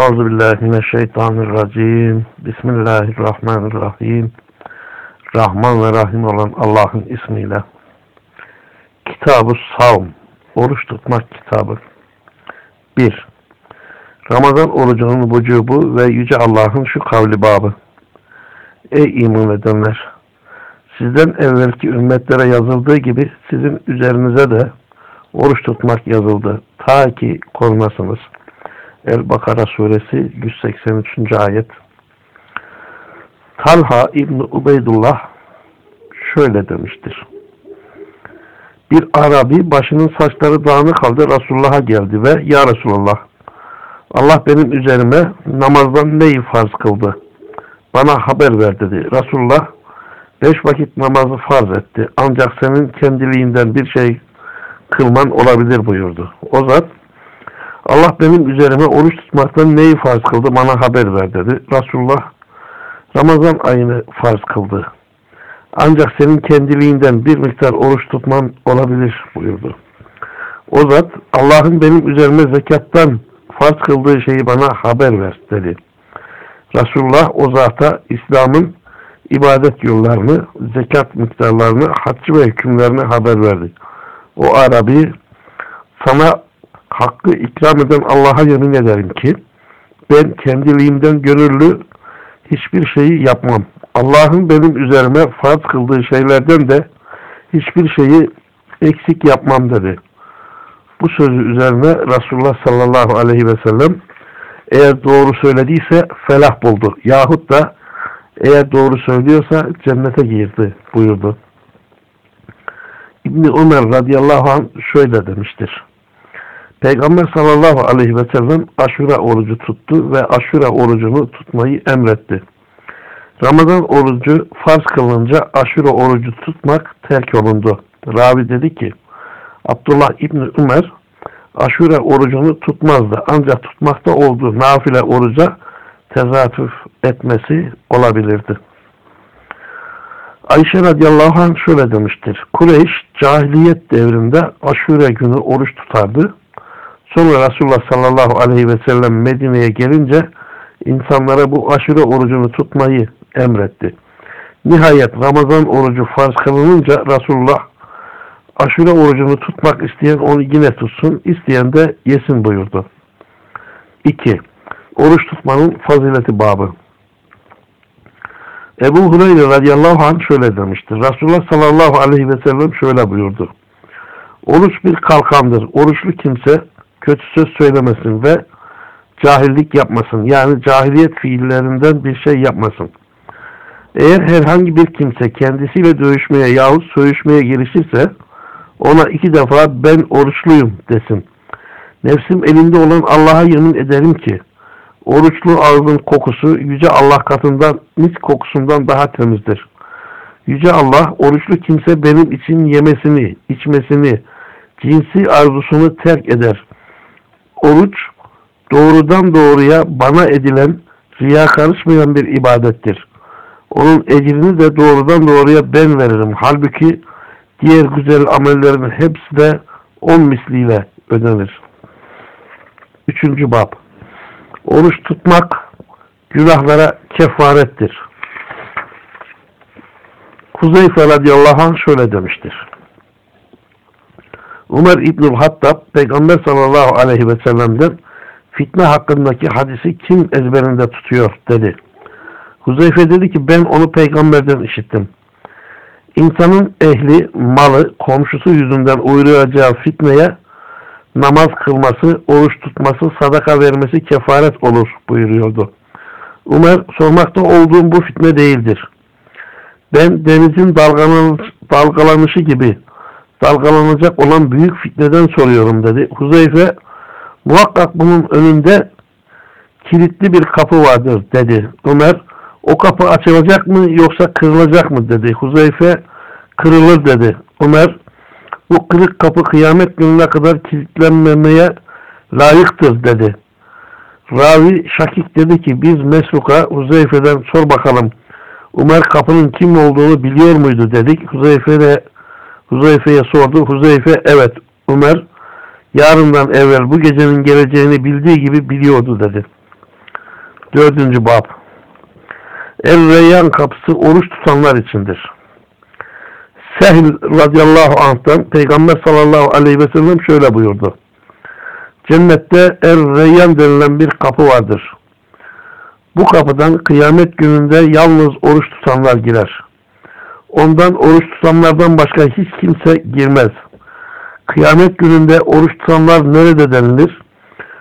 Euzubillahimineşşeytanirracim. Bismillahirrahmanirrahim. Rahman ve Rahim olan Allah'ın ismiyle. Kitab-ı Savm. Oruç tutmak kitabı. 1. Ramazan orucunun vücubu ve Yüce Allah'ın şu kavli babı. Ey iman edenler! Sizden evvelki ümmetlere yazıldığı gibi sizin üzerinize de oruç tutmak yazıldı. Ta ki korunasınız. El-Bakara suresi 183. ayet. Talha İbni Ubeydullah şöyle demiştir. Bir Arabi başının saçları dağınık halde Resulullah'a geldi ve Ya Resulallah Allah benim üzerime namazdan neyi farz kıldı? Bana haber ver dedi. Resulullah beş vakit namazı farz etti. Ancak senin kendiliğinden bir şey kılman olabilir buyurdu. O zat Allah benim üzerime oruç tutmaktan neyi farz kıldı bana haber ver dedi. Resulullah Ramazan ayını farz kıldı. Ancak senin kendiliğinden bir miktar oruç tutman olabilir buyurdu. O zat Allah'ın benim üzerime zekattan farz kıldığı şeyi bana haber ver dedi. Resulullah o zata İslam'ın ibadet yollarını, zekat miktarlarını, haccı ve hükümlerini haber verdi. O Arabi sana hakkı ikram eden Allah'a yemin ederim ki ben kendiliğimden gönüllü hiçbir şeyi yapmam. Allah'ın benim üzerime farz kıldığı şeylerden de hiçbir şeyi eksik yapmam dedi. Bu sözü üzerine Resulullah sallallahu aleyhi ve sellem eğer doğru söylediyse felah buldu. Yahut da eğer doğru söylüyorsa cennete girdi buyurdu. İbni Ömer radıyallahu anh şöyle demiştir. Peygamber sallallahu aleyhi ve sellem aşura orucu tuttu ve aşura orucunu tutmayı emretti. Ramazan orucu farz kılınca aşura orucu tutmak terk olundu. Ravi dedi ki Abdullah İbni Ömer aşure orucunu tutmazdı. Ancak tutmakta olduğu nafile oruca tezatüf etmesi olabilirdi. Ayşe radıyallahu anh şöyle demiştir. Kureyş cahiliyet devrinde aşure günü oruç tutardı. Sonra Resulullah sallallahu aleyhi ve sellem Medine'ye gelince insanlara bu aşure orucunu tutmayı emretti. Nihayet Ramazan orucu farz kılınınca Resulullah aşure orucunu tutmak isteyen onu yine tutsun, isteyen de yesin buyurdu. 2. Oruç tutmanın fazileti babı. Ebu Hureyre radıyallahu anh şöyle demiştir. Resulullah sallallahu aleyhi ve sellem şöyle buyurdu. Oruç bir kalkandır. Oruçlu kimse kötü söz söylemesin ve cahillik yapmasın. Yani cahiliyet fiillerinden bir şey yapmasın. Eğer herhangi bir kimse kendisiyle dövüşmeye yahut söğüşmeye girişirse ona iki defa ben oruçluyum desin. Nefsim elinde olan Allah'a yemin ederim ki oruçlu ağzın kokusu Yüce Allah katından mis kokusundan daha temizdir. Yüce Allah oruçlu kimse benim için yemesini, içmesini, cinsi arzusunu terk eder. Oruç doğrudan doğruya bana edilen riya karışmayan bir ibadettir. Onun ecrini de doğrudan doğruya ben veririm. Halbuki diğer güzel amellerin hepsi de on misliyle ödenir. Üçüncü bab. Oruç tutmak günahlara kefarettir. Kuzeyfe radıyallahu anh şöyle demiştir. Ömer İbnül Hattab Peygamber sallallahu aleyhi ve sellem'den fitne hakkındaki hadisi kim ezberinde tutuyor dedi. Huzeyfe dedi ki ben onu peygamberden işittim. İnsanın ehli, malı, komşusu yüzünden uğrayacağı fitneye namaz kılması, oruç tutması, sadaka vermesi kefaret olur buyuruyordu. Ömer sormakta olduğum bu fitne değildir. Ben denizin dalgalanışı gibi dalgalanacak olan büyük fitneden soruyorum dedi. Huzeyfe muhakkak bunun önünde kilitli bir kapı vardır dedi. Ömer o kapı açılacak mı yoksa kırılacak mı dedi. Huzeyfe kırılır dedi. Ömer bu kırık kapı kıyamet gününe kadar kilitlenmemeye layıktır dedi. Ravi Şakik dedi ki biz Mesruk'a Huzeyfe'den sor bakalım. Ömer kapının kim olduğunu biliyor muydu dedik. Huzeyfe de Huzeyfe'ye sordu. Huzeyfe evet Ömer yarından evvel bu gecenin geleceğini bildiği gibi biliyordu dedi. Dördüncü bab. El-Reyyan kapısı oruç tutanlar içindir. Sehl radıyallahu anh'tan Peygamber sallallahu aleyhi ve sellem şöyle buyurdu. Cennette El-Reyyan denilen bir kapı vardır. Bu kapıdan kıyamet gününde yalnız oruç tutanlar girer. Ondan oruç tutanlardan başka hiç kimse girmez. Kıyamet gününde oruç tutanlar nerede denilir?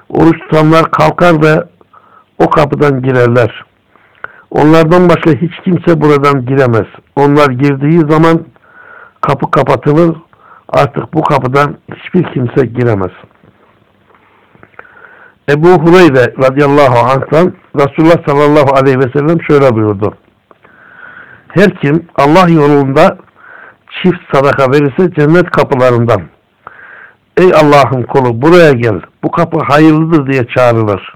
Oruç tutanlar kalkar ve o kapıdan girerler. Onlardan başka hiç kimse buradan giremez. Onlar girdiği zaman kapı kapatılır. Artık bu kapıdan hiçbir kimse giremez. Ebu Hureyre radıyallahu anh'tan Resulullah sallallahu aleyhi ve sellem şöyle buyurdu. Her kim Allah yolunda çift sadaka verirse cennet kapılarından Ey Allah'ın kulu buraya gel. Bu kapı hayırlıdır diye çağrılır.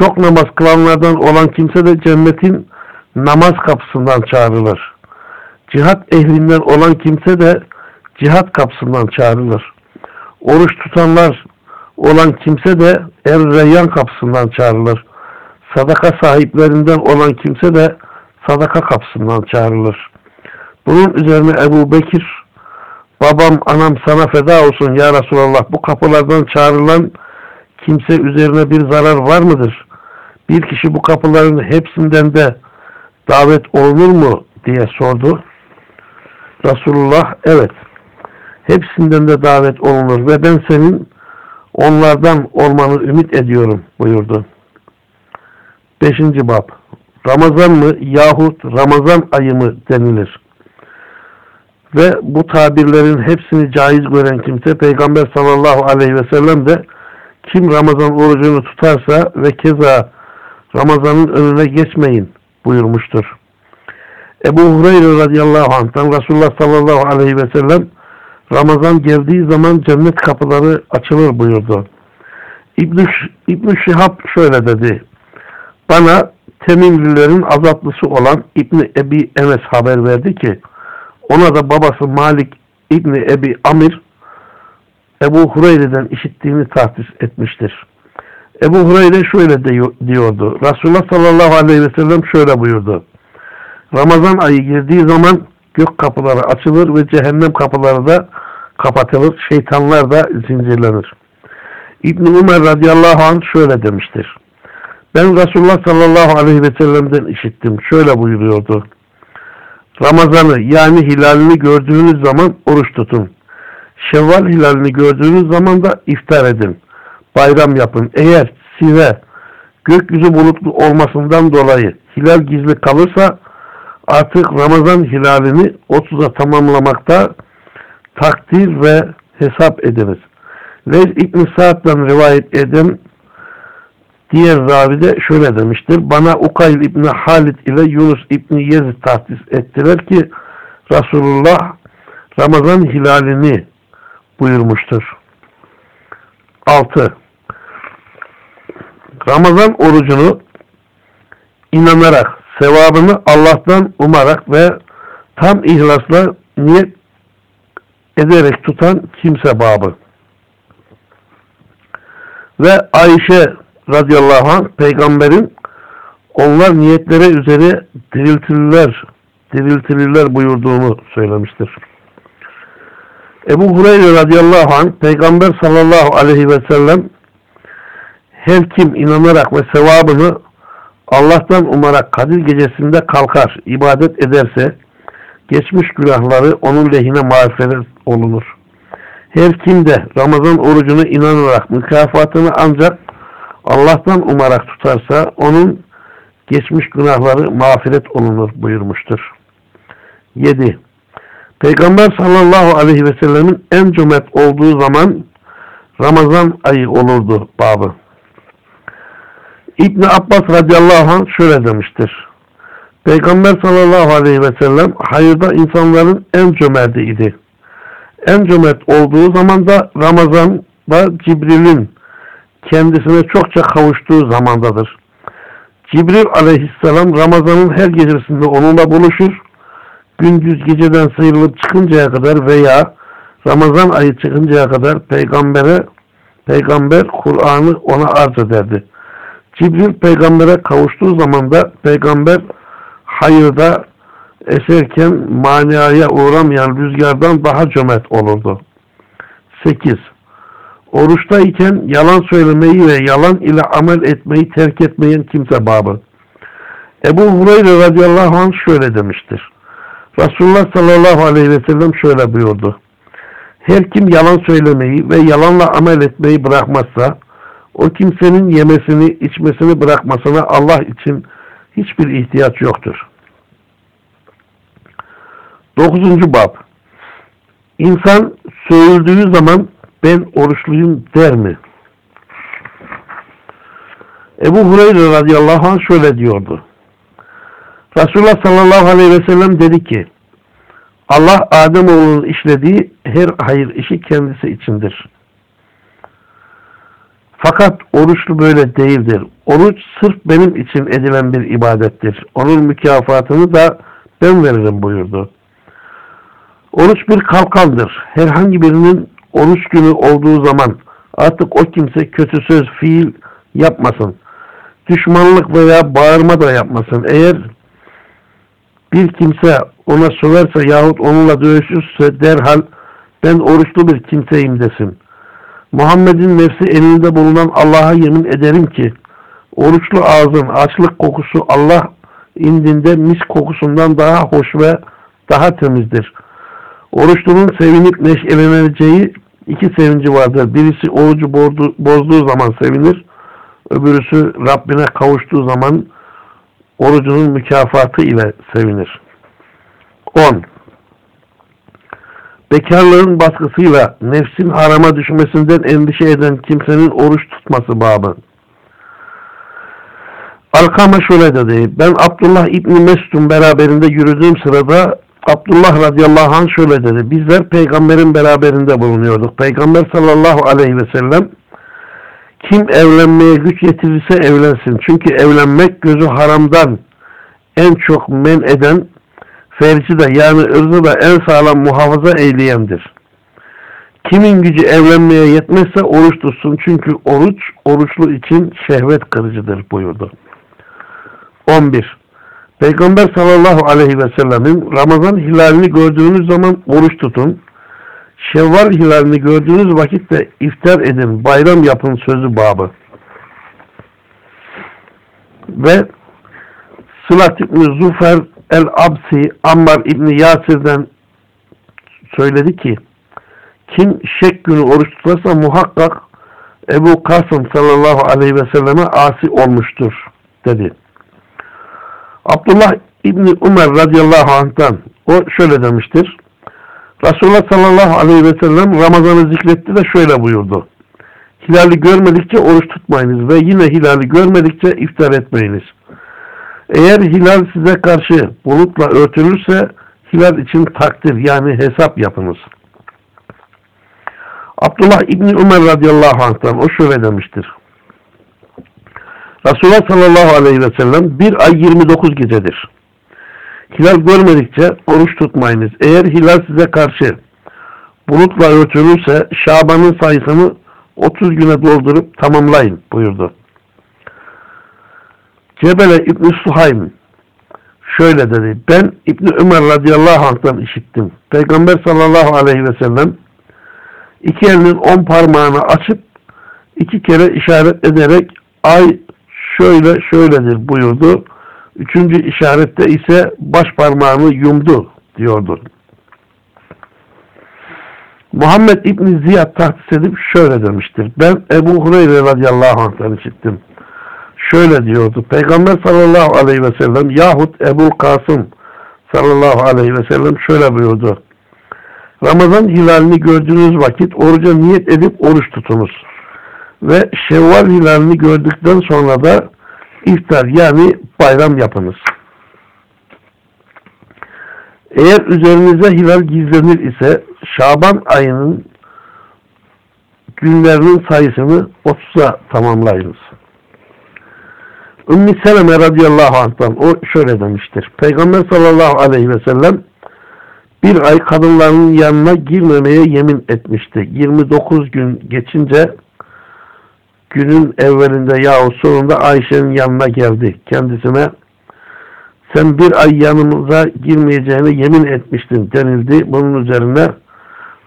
Çok namaz kılanlardan olan kimse de cennetin namaz kapısından çağrılır. Cihat ehlinden olan kimse de cihat kapısından çağrılır. Oruç tutanlar olan kimse de Er-Reyyan kapısından çağrılır. Sadaka sahiplerinden olan kimse de sadaka kapısından çağrılır. Bunun üzerine Ebu Bekir babam anam sana feda olsun ya Resulallah bu kapılardan çağrılan kimse üzerine bir zarar var mıdır? Bir kişi bu kapıların hepsinden de davet olunur mu diye sordu. Resulullah evet hepsinden de davet olunur ve ben senin onlardan olmanı ümit ediyorum buyurdu. Beşinci bab Ramazan mı yahut Ramazan ayı mı denilir? Ve bu tabirlerin hepsini caiz gören kimse Peygamber sallallahu aleyhi ve sellem de kim Ramazan orucunu tutarsa ve keza Ramazan'ın önüne geçmeyin buyurmuştur. Ebu Hureyre radıyallahu anh'tan Resulullah sallallahu aleyhi ve sellem Ramazan geldiği zaman cennet kapıları açılır buyurdu. İbn-i İbn Şihab şöyle dedi. Bana Temimlilerin azatlısı olan İbni Ebi Enes haber verdi ki ona da babası Malik İbni Ebi Amir Ebu Hureyre'den işittiğini tahsis etmiştir. Ebu Hureyre şöyle diyordu. Resulullah sallallahu aleyhi ve sellem şöyle buyurdu. Ramazan ayı girdiği zaman gök kapıları açılır ve cehennem kapıları da kapatılır. Şeytanlar da zincirlenir. İbn Ömer radıyallahu anh şöyle demiştir. Ben Resulullah sallallahu aleyhi ve sellem'den işittim. Şöyle buyuruyordu. Ramazan'ı yani hilalini gördüğünüz zaman oruç tutun. Şevval hilalini gördüğünüz zaman da iftar edin. Bayram yapın. Eğer size gökyüzü bulutlu olmasından dolayı hilal gizli kalırsa artık Ramazan hilalini 30'a tamamlamakta takdir ve hesap ediniz. Ve İbn-i Sa'd'dan rivayet eden diğer ravi de şöyle demiştir. Bana Ukayl İbni Halid ile Yunus İbni Yezid tahsis ettiler ki Resulullah Ramazan hilalini buyurmuştur. 6. Ramazan orucunu inanarak, sevabını Allah'tan umarak ve tam ihlasla niyet ederek tutan kimse babı. Ve Ayşe radıyallahu anh peygamberin onlar niyetlere üzere diriltilirler, diriltilirler buyurduğunu söylemiştir. Ebu Hureyre radıyallahu anh peygamber sallallahu aleyhi ve sellem her kim inanarak ve sevabını Allah'tan umarak Kadir gecesinde kalkar, ibadet ederse geçmiş günahları onun lehine mağfiret olunur. Her kim de Ramazan orucunu inanarak mükafatını ancak Allah'tan umarak tutarsa onun geçmiş günahları mağfiret olunur buyurmuştur. 7. Peygamber sallallahu aleyhi ve sellemin en cömert olduğu zaman Ramazan ayı olurdu babı. İbni Abbas radıyallahu anh şöyle demiştir. Peygamber sallallahu aleyhi ve sellem hayırda insanların en cömertiydi. En cömert olduğu zaman da Ramazan'da Cibril'in kendisine çokça kavuştuğu zamandadır. Cibril aleyhisselam Ramazan'ın her gecesinde onunla buluşur. Gündüz geceden sıyrılıp çıkıncaya kadar veya Ramazan ayı çıkıncaya kadar peygambere peygamber Kur'an'ı ona arz ederdi. Cibril peygambere kavuştuğu zaman da peygamber hayırda eserken maniaya uğramayan rüzgardan daha cömert olurdu. 8. Oruçtayken yalan söylemeyi ve yalan ile amel etmeyi terk etmeyen kimse babı. Ebu Hureyre radıyallahu anh şöyle demiştir. Resulullah sallallahu aleyhi ve sellem şöyle buyurdu. Her kim yalan söylemeyi ve yalanla amel etmeyi bırakmazsa o kimsenin yemesini, içmesini bırakmasına Allah için hiçbir ihtiyaç yoktur. Dokuzuncu bab İnsan söğüldüğü zaman ben oruçluyum der mi? Ebu Hureyre radıyallahu anh şöyle diyordu. Resulullah sallallahu aleyhi ve sellem dedi ki Allah Ademoğlunun işlediği her hayır işi kendisi içindir. Fakat oruçlu böyle değildir. Oruç sırf benim için edilen bir ibadettir. Onun mükafatını da ben veririm buyurdu. Oruç bir kalkandır. Herhangi birinin oruç günü olduğu zaman artık o kimse kötü söz, fiil yapmasın. Düşmanlık veya bağırma da yapmasın. Eğer bir kimse ona söverse yahut onunla dövüşürse derhal ben oruçlu bir kimseyim desin. Muhammed'in nefsi elinde bulunan Allah'a yemin ederim ki oruçlu ağzın açlık kokusu Allah indinde mis kokusundan daha hoş ve daha temizdir. Oruçlunun sevinip neşeleneceği iki sevinci vardır. Birisi orucu bozduğu zaman sevinir. Öbürüsü Rabbine kavuştuğu zaman orucunun mükafatı ile sevinir. 10. Bekarlığın baskısıyla nefsin harama düşmesinden endişe eden kimsenin oruç tutması babı. Alkama şöyle dedi. Ben Abdullah İbni Mesud'un beraberinde yürüdüğüm sırada Abdullah radıyallahu anh şöyle dedi. Bizler peygamberin beraberinde bulunuyorduk. Peygamber sallallahu aleyhi ve sellem kim evlenmeye güç getirirse evlensin. Çünkü evlenmek gözü haramdan en çok men eden ferci de yani ırzı da en sağlam muhafaza eyleyendir. Kimin gücü evlenmeye yetmezse oruç tutsun. Çünkü oruç, oruçlu için şehvet kırıcıdır buyurdu. 11. Peygamber sallallahu aleyhi ve sellemin Ramazan hilalini gördüğünüz zaman oruç tutun. Şevval hilalini gördüğünüz vakitte iftar edin, bayram yapın sözü babı. Ve Sılat İbni Zufer el-Absi Ammar İbni Yasir'den söyledi ki kim şek günü oruç tutarsa muhakkak Ebu Kasım sallallahu aleyhi ve selleme asi olmuştur dedi. Abdullah İbni Ömer radıyallahu anh'tan o şöyle demiştir. Resulullah sallallahu aleyhi ve sellem Ramazan'ı zikretti de şöyle buyurdu. Hilali görmedikçe oruç tutmayınız ve yine hilali görmedikçe iftar etmeyiniz. Eğer hilal size karşı bulutla örtülürse hilal için takdir yani hesap yapınız. Abdullah İbni Ömer radıyallahu anh'tan o şöyle demiştir. Resulullah sallallahu aleyhi ve sellem bir ay 29 gecedir. Hilal görmedikçe oruç tutmayınız. Eğer hilal size karşı bulutla örtülürse Şaban'ın sayısını 30 güne doldurup tamamlayın buyurdu. Cebele İbni Suhaym şöyle dedi. Ben İbni Ömer radıyallahu anh'tan işittim. Peygamber sallallahu aleyhi ve sellem iki elinin on parmağını açıp iki kere işaret ederek ay şöyle şöyledir buyurdu. Üçüncü işarette ise baş parmağını yumdu diyordu. Muhammed İbni Ziyad tahsis edip şöyle demiştir. Ben Ebu Hureyre radıyallahu anh'tan işittim şöyle diyordu. Peygamber sallallahu aleyhi ve sellem yahut Ebu Kasım sallallahu aleyhi ve sellem şöyle buyurdu. Ramazan hilalini gördüğünüz vakit oruca niyet edip oruç tutunuz. Ve Şevval hilalini gördükten sonra da iftar yani bayram yapınız. Eğer üzerinize hilal gizlenir ise Şaban ayının günlerinin sayısını 30'a tamamlayınız. Ümmü Seleme radıyallahu anh'tan o şöyle demiştir. Peygamber sallallahu aleyhi ve sellem bir ay kadınların yanına girmemeye yemin etmişti. 29 gün geçince günün evvelinde yahut sonunda Ayşe'nin yanına geldi. Kendisine sen bir ay yanımıza girmeyeceğine yemin etmiştin denildi. Bunun üzerine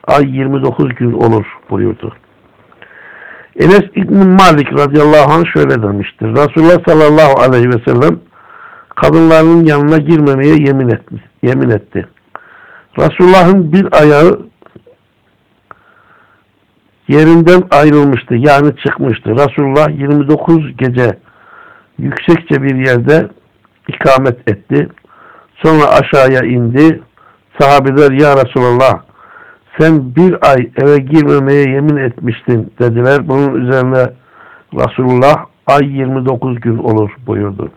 ay 29 gün olur buyurdu. Enes İbn Malik radıyallahu anh şöyle demiştir. Resulullah sallallahu aleyhi ve sellem kadınların yanına girmemeye yemin etti. Yemin etti. Resulullah'ın bir ayağı yerinden ayrılmıştı. Yani çıkmıştı. Resulullah 29 gece yüksekçe bir yerde ikamet etti. Sonra aşağıya indi. Sahabeler ya Resulallah sen bir ay eve girmemeye yemin etmiştin dediler. Bunun üzerine Resulullah ay 29 gün olur buyurdu.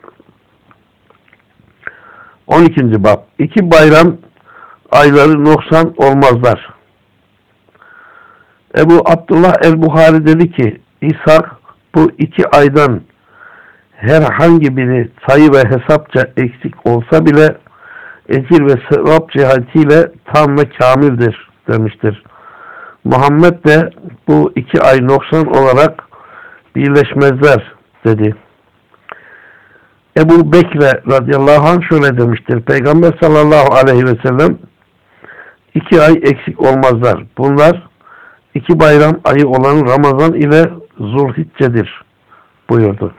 12. bab. İki bayram ayları noksan olmazlar. Ebu Abdullah el-Buhari dedi ki İshak bu iki aydan herhangi biri sayı ve hesapça eksik olsa bile ecir ve sevap cihetiyle tam ve kamildir demiştir. Muhammed de bu iki ay noksan olarak birleşmezler dedi. Ebu Bekre radıyallahu anh şöyle demiştir. Peygamber sallallahu aleyhi ve sellem iki ay eksik olmazlar. Bunlar iki bayram ayı olan Ramazan ile Zulhicce'dir buyurdu.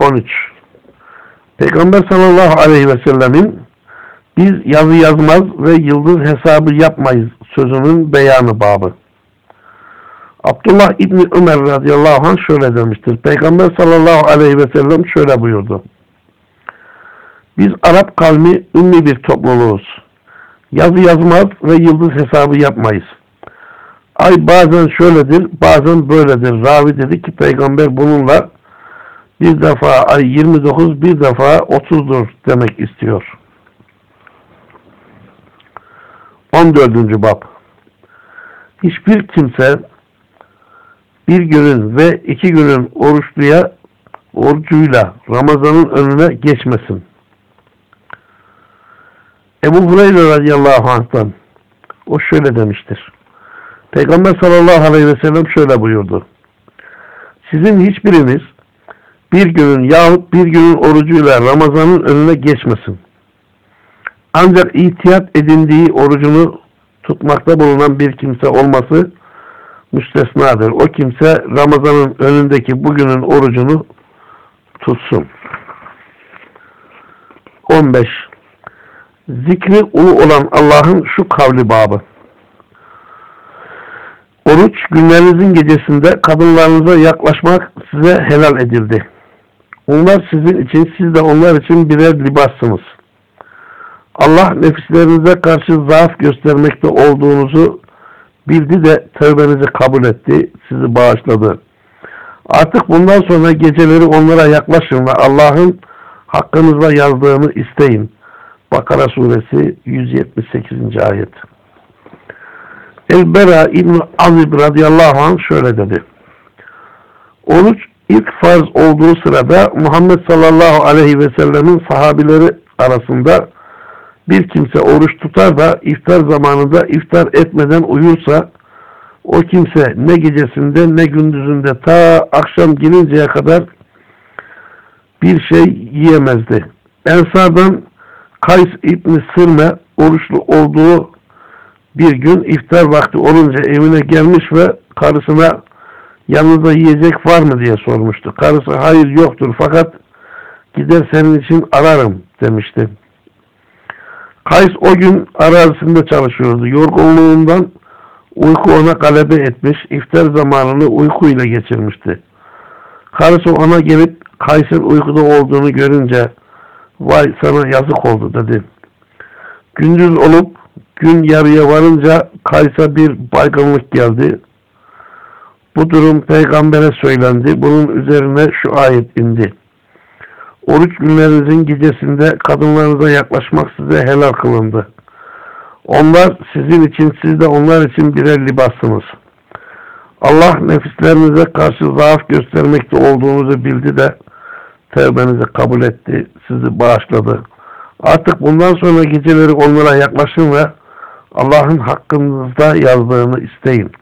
13. Peygamber sallallahu aleyhi ve sellemin biz yazı yazmaz ve yıldız hesabı yapmayız sözünün beyanı babı. Abdullah İbni Ömer radıyallahu anh şöyle demiştir. Peygamber sallallahu aleyhi ve sellem şöyle buyurdu. Biz Arap kavmi ümmi bir topluluğuz. Yazı yazmaz ve yıldız hesabı yapmayız. Ay bazen şöyledir, bazen böyledir. Ravi dedi ki peygamber bununla bir defa ay 29, bir defa 30'dur demek istiyor. 14. bab Hiçbir kimse bir günün ve iki günün oruçluya orucuyla Ramazan'ın önüne geçmesin. Ebu Hureyre radıyallahu anh'tan o şöyle demiştir. Peygamber sallallahu aleyhi ve sellem şöyle buyurdu. Sizin hiçbiriniz bir günün yahut bir günün orucuyla Ramazan'ın önüne geçmesin. Ancak ihtiyat edindiği orucunu tutmakta bulunan bir kimse olması müstesnadır. O kimse Ramazan'ın önündeki bugünün orucunu tutsun. 15. Zikri ulu olan Allah'ın şu kavli babı. Oruç günlerinizin gecesinde kadınlarınıza yaklaşmak size helal edildi. Onlar sizin için, siz de onlar için birer libassınız. Allah nefislerinize karşı zaaf göstermekte olduğunuzu bildi de tövbenizi kabul etti, sizi bağışladı. Artık bundan sonra geceleri onlara yaklaşın ve Allah'ın hakkınızda yazdığını isteyin. Bakara suresi 178. ayet. El-Bera İbn Azib radıyallahu anh şöyle dedi. Oruç ilk farz olduğu sırada Muhammed sallallahu aleyhi ve sellemin sahabileri arasında bir kimse oruç tutar da iftar zamanında iftar etmeden uyursa o kimse ne gecesinde ne gündüzünde ta akşam gelinceye kadar bir şey yiyemezdi. Ensardan Kays İbni Sırme oruçlu olduğu bir gün iftar vakti olunca evine gelmiş ve karısına yanınızda yiyecek var mı diye sormuştu. Karısı hayır yoktur fakat gider senin için ararım demişti. Kays o gün arazisinde çalışıyordu. Yorgunluğundan uyku ona galebe etmiş, iftar zamanını uykuyla geçirmişti. Karısı ona gelip Kays'ın uykuda olduğunu görünce vay sana yazık oldu dedi. Gündüz olup gün yarıya varınca Kays'a bir baygınlık geldi. Bu durum peygambere söylendi. Bunun üzerine şu ayet indi. Oruç günlerinizin gecesinde kadınlarınıza yaklaşmak size helal kılındı. Onlar sizin için, siz de onlar için birer libassınız. Allah nefislerinize karşı zaaf göstermekte olduğunuzu bildi de tevbenizi kabul etti, sizi bağışladı. Artık bundan sonra geceleri onlara yaklaşın ve Allah'ın hakkınızda yazdığını isteyin.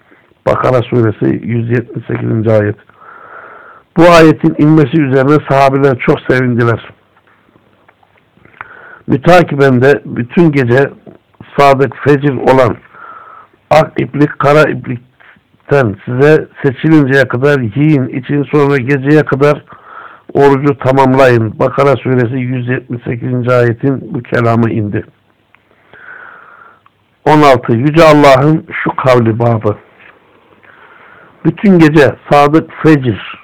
Bakara suresi 178. ayet. Bu ayetin inmesi üzerine sahabeler çok sevindiler. Mütakiben de bütün gece sadık fecir olan ak iplik kara iplikten size seçilinceye kadar yiyin için sonra geceye kadar orucu tamamlayın. Bakara suresi 178. ayetin bu kelamı indi. 16. Yüce Allah'ın şu kavli babı. Bütün gece sadık fecir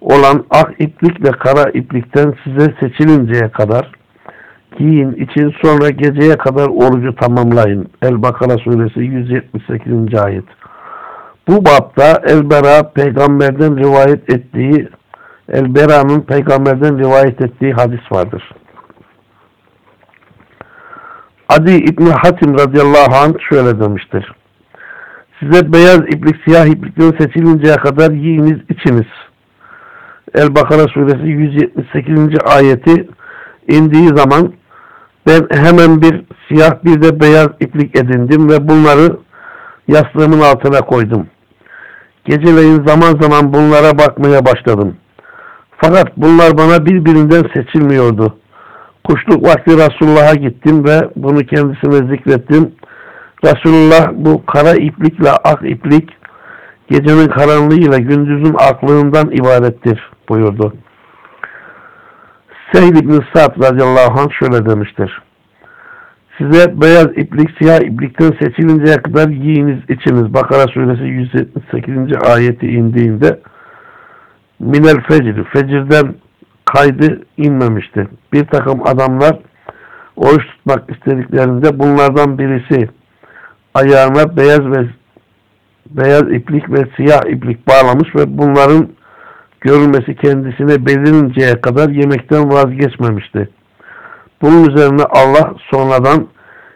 olan ak iplikle kara iplikten size seçilinceye kadar giyin için sonra geceye kadar orucu tamamlayın. El-Bakara suresi 178. ayet. Bu babda El-Bera peygamberden rivayet ettiği El-Bera'nın peygamberden rivayet ettiği hadis vardır. Adi İbni Hatim radıyallahu anh şöyle demiştir. Size beyaz iplik, siyah iplikten seçilinceye kadar yiyiniz, içiniz. El-Bakara suresi 178. ayeti indiği zaman ben hemen bir siyah bir de beyaz iplik edindim ve bunları yastığımın altına koydum. Geceleyin zaman zaman bunlara bakmaya başladım. Fakat bunlar bana birbirinden seçilmiyordu. Kuşluk vakti Resulullah'a gittim ve bunu kendisine zikrettim. Resulullah bu kara iplikle ak iplik gecenin karanlığıyla gündüzün aklığından ibarettir buyurdu. Seyyid İbn Sa'd anh şöyle demiştir. Size beyaz iplik, siyah iplikten seçilinceye kadar yiyiniz, içiniz. Bakara suresi 178. ayeti indiğinde minel fecri, fecirden kaydı inmemişti. Bir takım adamlar oruç tutmak istediklerinde bunlardan birisi ayağına beyaz ve beyaz iplik ve siyah iplik bağlamış ve bunların görülmesi kendisine belirinceye kadar yemekten vazgeçmemişti. Bunun üzerine Allah sonradan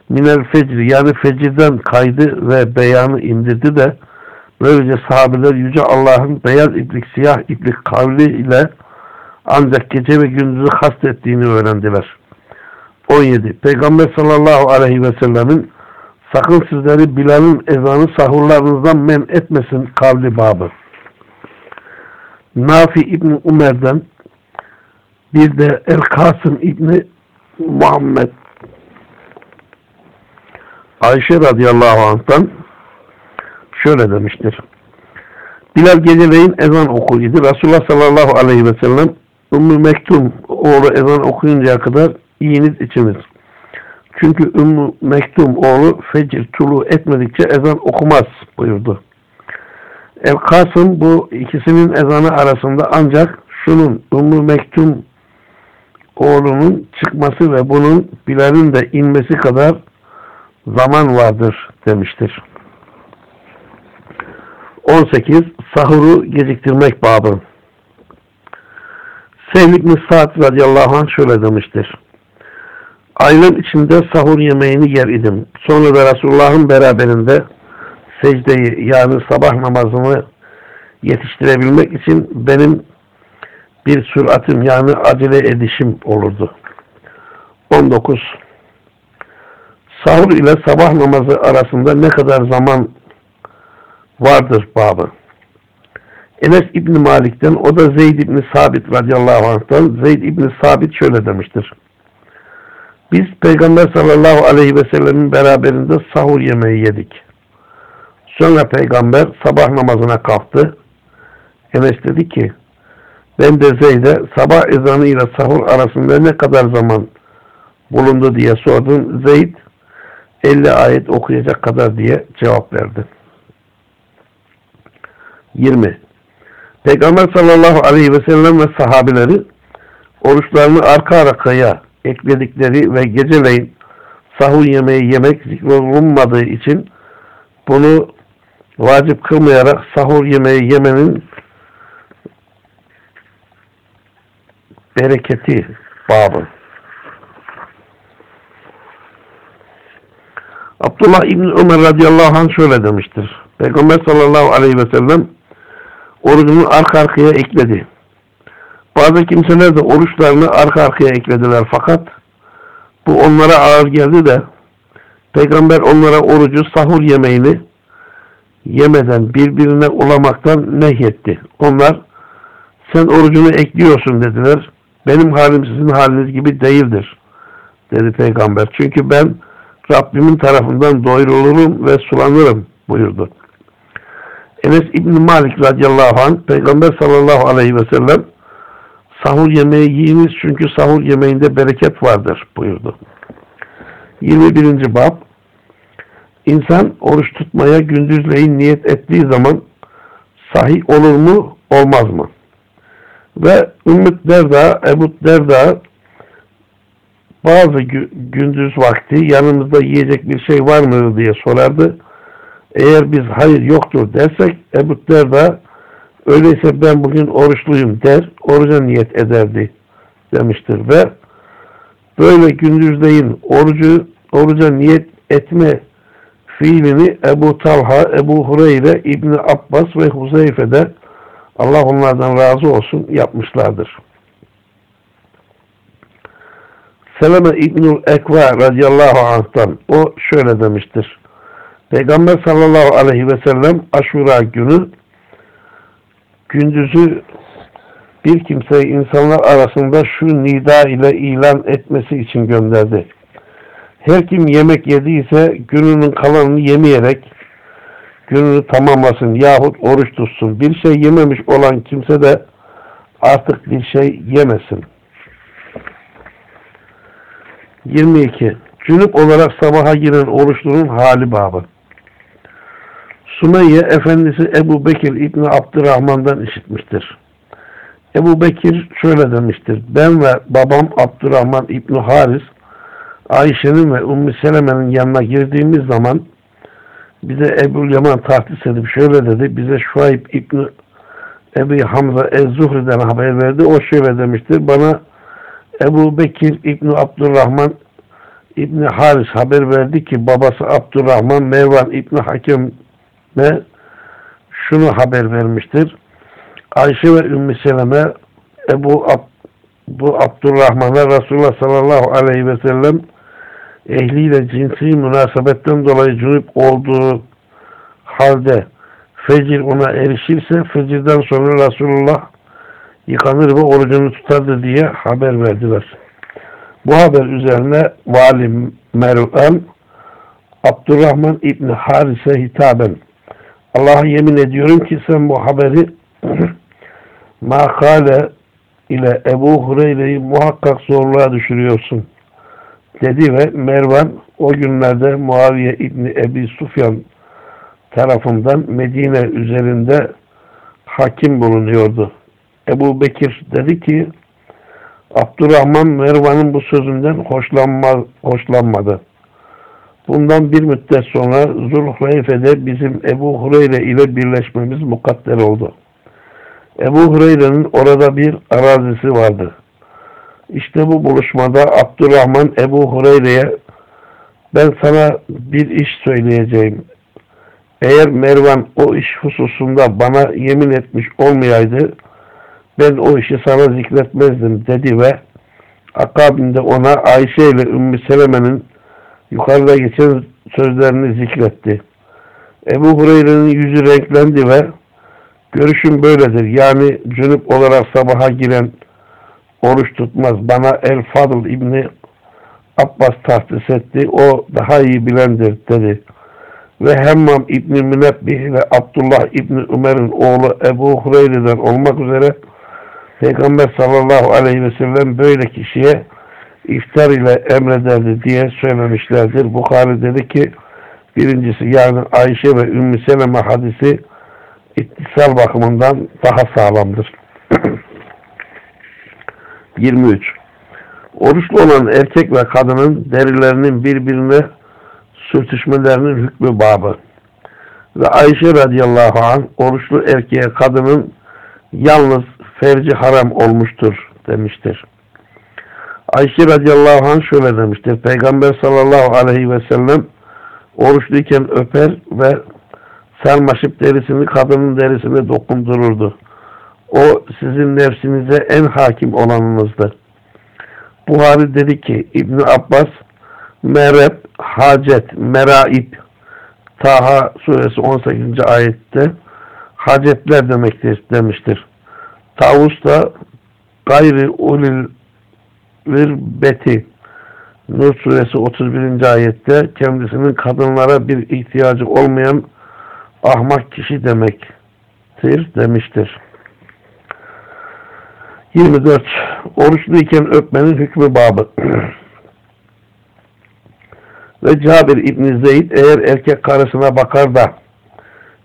minel fecri yani fecirden kaydı ve beyanı indirdi de böylece sahabeler Yüce Allah'ın beyaz iplik siyah iplik kavli ile ancak gece ve gündüzü kastettiğini öğrendiler. 17. Peygamber sallallahu aleyhi ve sellemin sakın sizleri Bilal'in ezanı sahurlarınızdan men etmesin kavli babı. Nafi İbni Umer'den bir de El-Kasım İbni Muhammed Ayşe radıyallahu anh'tan şöyle demiştir. Bilal geceleyin ezan okuydu. Resulullah sallallahu aleyhi ve sellem Ümmü Mektum oğlu ezan okuyuncaya kadar yiyiniz içiniz. Çünkü Ümmü Mektum oğlu fecir tulu etmedikçe ezan okumaz buyurdu. El Kasım bu ikisinin ezanı arasında ancak şunun Ümmü Mektum oğlunun çıkması ve bunun Bilal'in de inmesi kadar zaman vardır demiştir. 18. Sahuru geciktirmek babı. Sevlik ibn Sa'd radıyallahu anh şöyle demiştir. Ailem içinde sahur yemeğini yer idim. Sonra da Resulullah'ın beraberinde secdeyi yani sabah namazını yetiştirebilmek için benim bir süratim yani acele edişim olurdu. 19. Sahur ile sabah namazı arasında ne kadar zaman vardır babı. Enes İbni Malik'ten o da Zeyd İbni Sabit radıyallahu anh'tan Zeyd İbni Sabit şöyle demiştir. Biz Peygamber sallallahu aleyhi ve sellemin beraberinde sahur yemeği yedik. Sonra Peygamber sabah namazına kalktı. Enes dedi ki ben de Zeyd'e sabah ezanı ile sahur arasında ne kadar zaman bulundu diye sordum. Zeyd 50 ayet okuyacak kadar diye cevap verdi. 20. Peygamber sallallahu aleyhi ve sellem ve sahabileri oruçlarını arka arkaya ekledikleri ve geceleyin sahur yemeği yemek zikrolunmadığı için bunu vacip kılmayarak sahur yemeği yemenin bereketi babı. Abdullah İbni Ömer radıyallahu anh şöyle demiştir. Peygamber sallallahu aleyhi ve sellem orucunu arka arkaya ekledi. Bazı kimseler de oruçlarını arka arkaya eklediler fakat bu onlara ağır geldi de Peygamber onlara orucu sahur yemeğini yemeden birbirine ulamaktan nehyetti. Onlar sen orucunu ekliyorsun dediler. Benim halim sizin haliniz gibi değildir dedi peygamber. Çünkü ben Rabbimin tarafından doyurulurum ve sulanırım buyurdu. Enes İbni Malik radıyallahu anh peygamber sallallahu aleyhi ve sellem sahur yemeği yiyiniz çünkü sahur yemeğinde bereket vardır buyurdu. 21. bab İnsan oruç tutmaya gündüzleyin niyet ettiği zaman sahih olur mu olmaz mı? Ve Ümmü Derda, Ebu Derda bazı gündüz vakti yanımızda yiyecek bir şey var mı diye sorardı. Eğer biz hayır yoktur dersek Ebu Derda öyleyse ben bugün oruçluyum der, oruca niyet ederdi demiştir ve böyle gündüzleyin orucu oruca niyet etme fiilini Ebu Talha, Ebu Hureyre, İbni Abbas ve Huzeyfe'de Allah onlardan razı olsun yapmışlardır. Seleme İbnül Ekva radıyallahu anh'tan o şöyle demiştir. Peygamber sallallahu aleyhi ve sellem aşura günü gündüzü bir kimseyi insanlar arasında şu nida ile ilan etmesi için gönderdi. Her kim yemek yediyse gününün kalanını yemeyerek gününü tamamlasın yahut oruç tutsun. Bir şey yememiş olan kimse de artık bir şey yemesin. 22. Cünüp olarak sabaha giren oruçlunun hali babı. Sumeyye Efendisi Ebu Bekir İbni Abdurrahman'dan işitmiştir. Ebu Bekir şöyle demiştir. Ben ve babam Abdurrahman İbni Haris Ayşe'nin ve Ümmü Seleme'nin yanına girdiğimiz zaman bize Ebu Yaman tahtis edip şöyle dedi. Bize Şuayb İbni Ebi Hamza Ez-Zuhri'den haber verdi. O şöyle demiştir. Bana Ebu Bekir İbni Abdurrahman İbni Haris haber verdi ki babası Abdurrahman Mervan İbni Hakem'e şunu haber vermiştir. Ayşe ve Ümmü Seleme Ebu Ab bu Abdurrahman'a Resulullah sallallahu aleyhi ve sellem ehliyle cinsi münasebetten dolayı cünüp olduğu halde fecir ona erişirse fecirden sonra Resulullah yıkanır ve orucunu tutardı diye haber verdiler. Bu haber üzerine Vali Mer'an Abdurrahman İbni Haris'e hitaben Allah'a yemin ediyorum ki sen bu haberi makale ile Ebu Hureyre'yi muhakkak zorluğa düşürüyorsun dedi ve Mervan o günlerde Muaviye İbni Ebi Sufyan tarafından Medine üzerinde hakim bulunuyordu. Ebu Bekir dedi ki Abdurrahman Mervan'ın bu sözünden hoşlanma, hoşlanmadı. Bundan bir müddet sonra Zulhuleyfe'de bizim Ebu Hureyre ile birleşmemiz mukadder oldu. Ebu Hureyre'nin orada bir arazisi vardı. İşte bu buluşmada Abdurrahman Ebu Hureyre'ye ben sana bir iş söyleyeceğim. Eğer Mervan o iş hususunda bana yemin etmiş olmayaydı ben o işi sana zikretmezdim dedi ve akabinde ona Ayşe ile Ümmü Seleme'nin yukarıda geçen sözlerini zikretti. Ebu Hureyre'nin yüzü renklendi ve görüşüm böyledir. Yani cünüp olarak sabaha giren oruç tutmaz. Bana El Fadıl İbni Abbas tahsis etti. O daha iyi bilendir dedi. Ve Hemmam İbni Münebbih ve Abdullah İbni Ömer'in oğlu Ebu Hureyre'den olmak üzere Peygamber sallallahu aleyhi ve sellem böyle kişiye iftar ile emrederdi diye söylemişlerdir. Bukhari dedi ki birincisi yani Ayşe ve Ümmü Seleme hadisi ittisal bakımından daha sağlamdır. 23. Oruçlu olan erkek ve kadının derilerinin birbirine sürtüşmelerinin hükmü babı. Ve Ayşe radıyallahu anh oruçlu erkeğe kadının yalnız ferci haram olmuştur demiştir. Ayşe radıyallahu anh şöyle demiştir. Peygamber sallallahu aleyhi ve sellem oruçluyken öper ve sarmaşıp derisini kadının derisine dokundururdu. O sizin nefsinize en hakim olanınızdı. Buhari dedi ki İbn Abbas mereb, hacet, meraib Taha suresi 18. ayette hacetler demektir demiştir. Tavus da gayri ulil beti Nur suresi 31. ayette kendisinin kadınlara bir ihtiyacı olmayan ahmak kişi demektir demiştir. 24. Oruçluyken öpmenin hükmü babı. Ve Cabir İbni Zeyd eğer erkek karısına bakar da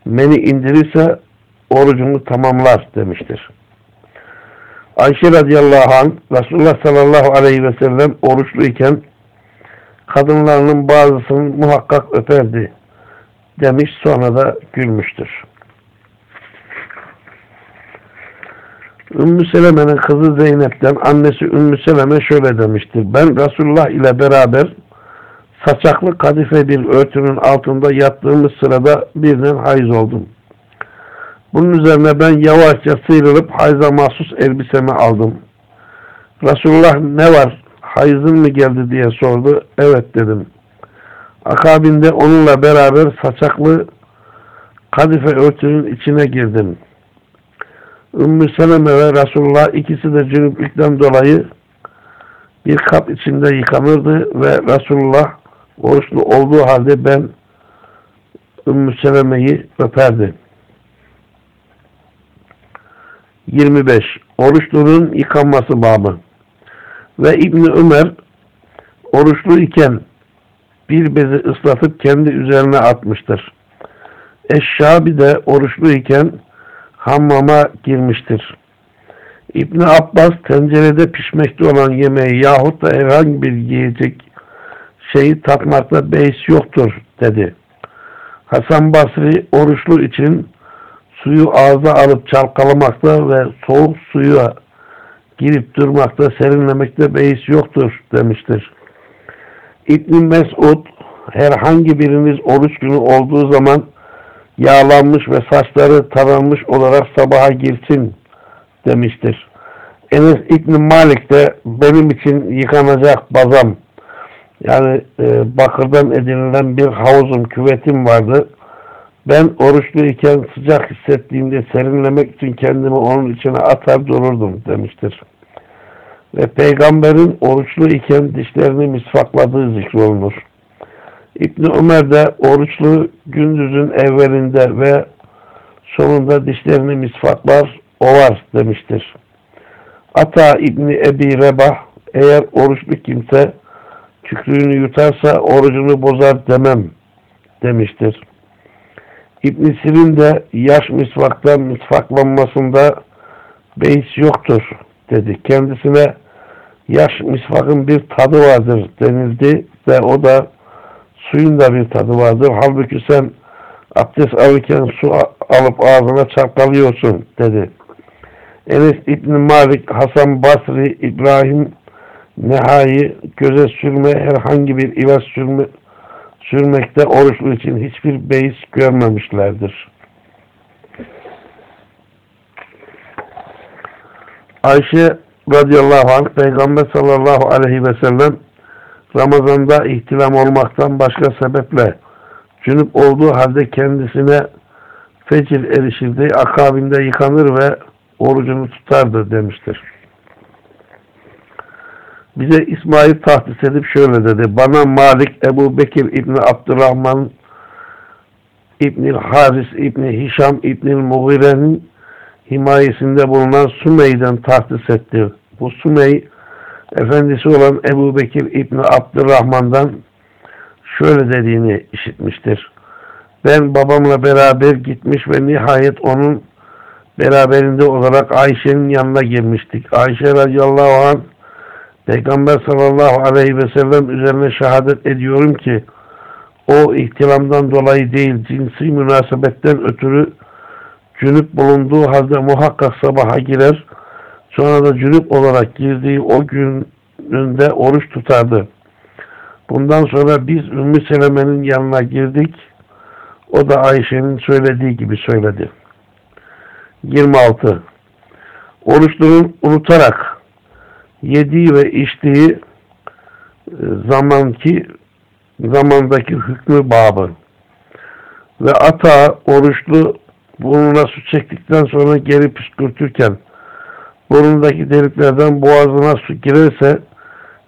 meni indirirse orucunu tamamlar demiştir. Ayşe radıyallahu anh Resulullah sallallahu aleyhi ve sellem oruçluyken kadınlarının bazısını muhakkak öperdi demiş sonra da gülmüştür. Ümmü Seleme'nin kızı Zeynep'ten annesi Ümmü Seleme şöyle demiştir. Ben Resulullah ile beraber saçaklı kadife bir örtünün altında yattığımız sırada birden hayız oldum. Bunun üzerine ben yavaşça sıyrılıp hayza mahsus elbisemi aldım. Resulullah ne var hayızın mı geldi diye sordu. Evet dedim. Akabinde onunla beraber saçaklı kadife örtünün içine girdim. Ümmü Seleme ve Resulullah ikisi de cünüplükten dolayı bir kap içinde yıkanırdı ve Resulullah oruçlu olduğu halde ben Ümmü Seleme'yi öperdi. 25. Oruçlunun yıkanması babı. Ve İbni Ömer oruçlu iken bir bezi ıslatıp kendi üzerine atmıştır. Eşşabi de oruçlu iken hammama girmiştir. İbni Abbas tencerede pişmekte olan yemeği yahut da herhangi bir yiyecek şeyi tatmakta beis yoktur dedi. Hasan Basri oruçlu için suyu ağza alıp çalkalamakta ve soğuk suya girip durmakta, serinlemekte beis yoktur demiştir. İbn Mesud herhangi biriniz oruç günü olduğu zaman yağlanmış ve saçları taranmış olarak sabaha girsin demiştir. Enes İbn Malik de benim için yıkanacak bazam yani e, bakırdan edinilen bir havuzum, küvetim vardı. Ben oruçluyken sıcak hissettiğimde serinlemek için kendimi onun içine atar dururdum demiştir. Ve peygamberin oruçlu iken dişlerini misfakladığı zikrolunur. İbni Ömer de oruçlu gündüzün evvelinde ve sonunda dişlerini misfaklar ovar demiştir. Ata İbni Ebi Rebah eğer oruçlu kimse tükrüğünü yutarsa orucunu bozar demem demiştir. İbn Sirin de yaş misvaktan misfaklanmasında beis yoktur dedi. Kendisine yaş misvakın bir tadı vardır denildi ve o da suyun da bir tadı vardır. Halbuki sen abdest alırken su alıp ağzına çarpalıyorsun dedi. Enes İbn Malik, Hasan Basri, İbrahim Nehai göze sürme herhangi bir ilaç sürme sürmekte oruçlu için hiçbir beis görmemişlerdir. Ayşe radıyallahu anh Peygamber sallallahu aleyhi ve sellem Ramazan'da ihtilam olmaktan başka sebeple cünüp olduğu halde kendisine fecir erişildi. Akabinde yıkanır ve orucunu tutardı demiştir. Bize İsmail tahsis edip şöyle dedi. Bana Malik, Ebu Bekir İbni Abdurrahman İbni Haris İbni Hişam İbni Mughire'nin himayesinde bulunan Sümey'den tahsis etti. Bu Sümey efendisi olan Ebu Bekir İbni Abdurrahman'dan şöyle dediğini işitmiştir. Ben babamla beraber gitmiş ve nihayet onun beraberinde olarak Ayşe'nin yanına girmiştik. Ayşe radıyallahu anh Peygamber sallallahu aleyhi ve sellem üzerine şehadet ediyorum ki o ihtilamdan dolayı değil cinsi münasebetten ötürü cünüp bulunduğu halde muhakkak sabaha girer sonra da cünüp olarak girdiği o gününde oruç tutardı. Bundan sonra biz Ümmü Seleme'nin yanına girdik. O da Ayşe'nin söylediği gibi söyledi. 26. Oruçluğun unutarak yediği ve içtiği e, zamanki zamandaki hükmü babı ve ata oruçlu burnuna su çektikten sonra geri püskürtürken burnundaki deliklerden boğazına su girerse